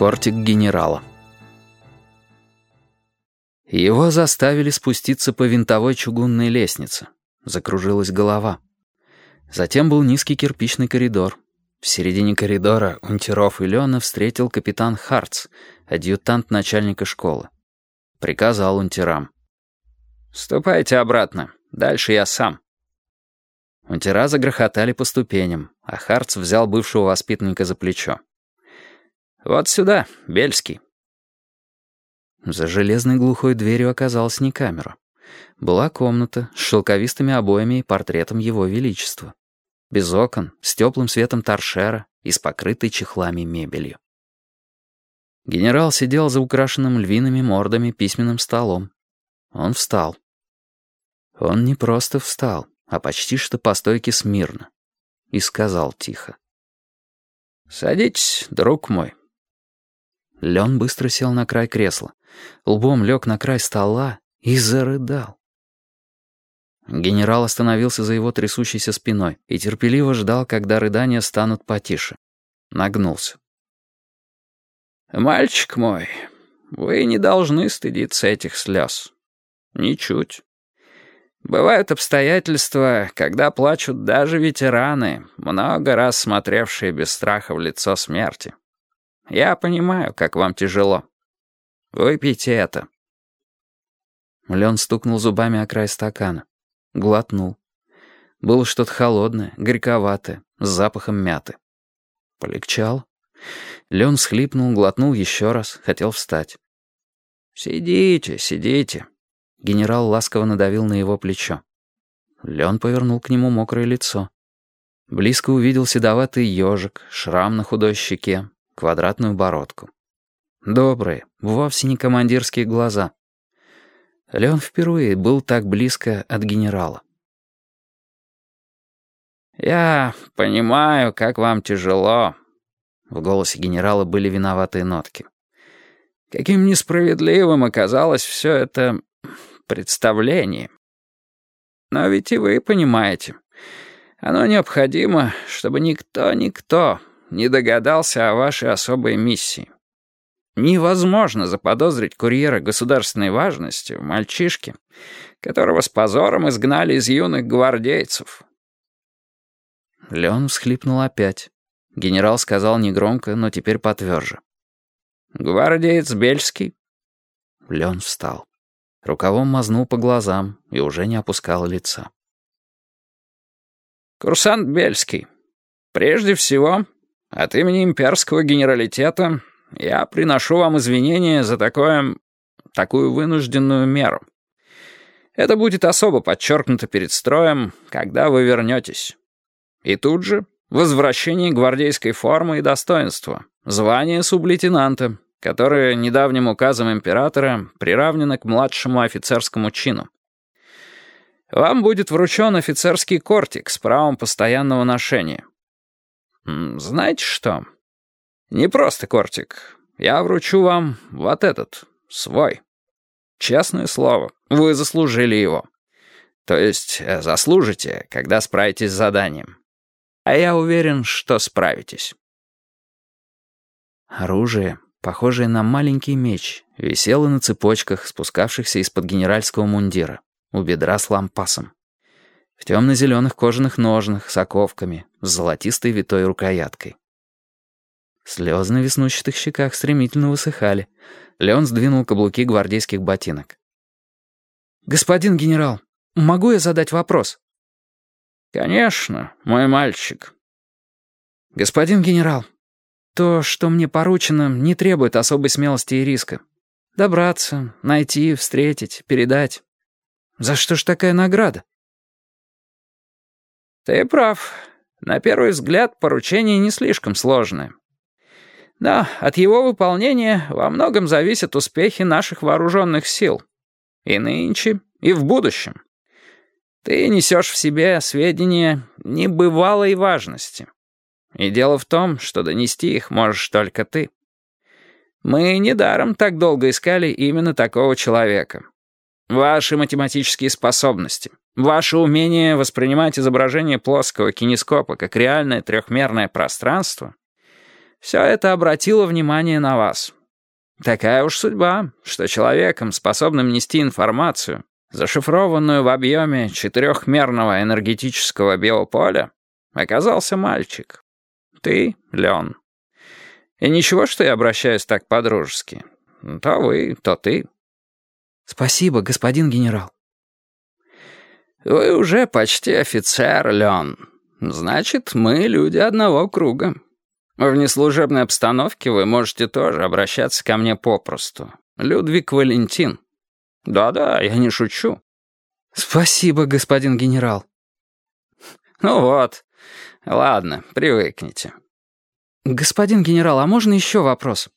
Кортик генерала. Его заставили спуститься по винтовой чугунной лестнице. Закружилась голова. Затем был низкий кирпичный коридор. В середине коридора Унтеров и Лена встретил капитан Харц, адъютант начальника школы. Приказал унтерам. «Ступайте обратно. Дальше я сам». Унтера загрохотали по ступеням, а Харц взял бывшего воспитанника за плечо. «Вот сюда, Бельский». За железной глухой дверью оказалась не камера. Была комната с шелковистыми обоями и портретом Его Величества. Без окон, с теплым светом торшера и с покрытой чехлами мебелью. Генерал сидел за украшенным львиными мордами письменным столом. Он встал. Он не просто встал, а почти что по стойке смирно. И сказал тихо. «Садитесь, друг мой». Лен быстро сел на край кресла, лбом лег на край стола и зарыдал. Генерал остановился за его трясущейся спиной и терпеливо ждал, когда рыдания станут потише. Нагнулся. «Мальчик мой, вы не должны стыдиться этих слез. Ничуть. Бывают обстоятельства, когда плачут даже ветераны, много раз смотревшие без страха в лицо смерти. Я понимаю, как вам тяжело. Выпейте это». Лен стукнул зубами о край стакана. Глотнул. Было что-то холодное, горьковатое, с запахом мяты. Полегчал. Лен всхлипнул, глотнул еще раз, хотел встать. «Сидите, сидите». Генерал ласково надавил на его плечо. Лен повернул к нему мокрое лицо. Близко увидел седоватый ежик, шрам на худой щеке, квадратную бородку. Добрые, вовсе не командирские глаза. Леон впервые был так близко от генерала. «Я понимаю, как вам тяжело». В голосе генерала были виноватые нотки. «Каким несправедливым оказалось все это представление. Но ведь и вы понимаете, оно необходимо, чтобы никто-никто не догадался о вашей особой миссии. Невозможно заподозрить курьера государственной важности в мальчишке, которого с позором изгнали из юных гвардейцев. Леон всхлипнул опять. Генерал сказал негромко, но теперь потверже. «Гвардеец Бельский?» Леон встал. Рукавом мазнул по глазам и уже не опускал лица. «Курсант Бельский, прежде всего, от имени имперского генералитета я приношу вам извинения за такое... такую вынужденную меру. Это будет особо подчеркнуто перед строем, когда вы вернетесь. И тут же возвращение гвардейской формы и достоинства, звание сублейтенанта, которое недавним указом императора приравнено к младшему офицерскому чину. Вам будет вручен офицерский кортик с правом постоянного ношения. Знаете что? Не просто кортик. Я вручу вам вот этот, свой. Честное слово, вы заслужили его. То есть э, заслужите, когда справитесь с заданием. А я уверен, что справитесь. Оружие, похожее на маленький меч, висело на цепочках, спускавшихся из-под генеральского мундира, у бедра с лампасом. В темно-зеленых кожаных ножнах с оковками, с золотистой витой рукояткой. Слезы на веснущатых щеках стремительно высыхали. Леон сдвинул каблуки гвардейских ботинок. «Господин генерал, могу я задать вопрос?» «Конечно, мой мальчик». «Господин генерал, то, что мне поручено, не требует особой смелости и риска. Добраться, найти, встретить, передать. За что ж такая награда?» «Ты прав. На первый взгляд, поручение не слишком сложное. Но от его выполнения во многом зависят успехи наших вооруженных сил. И нынче, и в будущем. Ты несешь в себе сведения небывалой важности. И дело в том, что донести их можешь только ты. Мы недаром так долго искали именно такого человека. Ваши математические способности, ваше умение воспринимать изображение плоского кинескопа как реальное трехмерное пространство Все это обратило внимание на вас. Такая уж судьба, что человеком, способным нести информацию, зашифрованную в объеме четырехмерного энергетического биополя, оказался мальчик. Ты, Лен. И ничего, что я обращаюсь так по-дружески. То вы, то ты. Спасибо, господин генерал. Вы уже почти офицер, Лен. Значит, мы люди одного круга. В неслужебной обстановке вы можете тоже обращаться ко мне попросту. Людвиг Валентин. Да-да, я не шучу. Спасибо, господин генерал. Ну вот. Ладно, привыкните. Господин генерал, а можно еще вопрос?